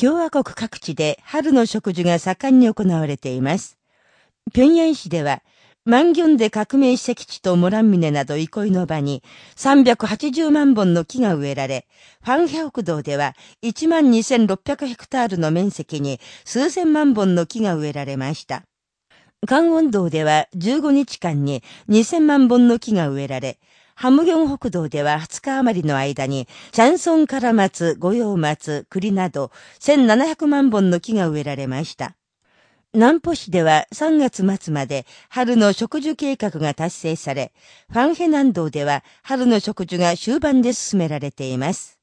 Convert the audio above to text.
共和国各地で春の植樹が盛んに行われています。平壌市では、万ンで革命史跡地とモランミネなど憩いの場に380万本の木が植えられ、ファンヘ北道では12,600ヘクタールの面積に数千万本の木が植えられました。関温道では15日間に2000万本の木が植えられ、ハムギョン北道では20日余りの間に、チャンソンカラマツ、ゴヨウマツ、栗など1700万本の木が植えられました。南浦市では3月末まで春の植樹計画が達成され、ファンヘ南道では春の植樹が終盤で進められています。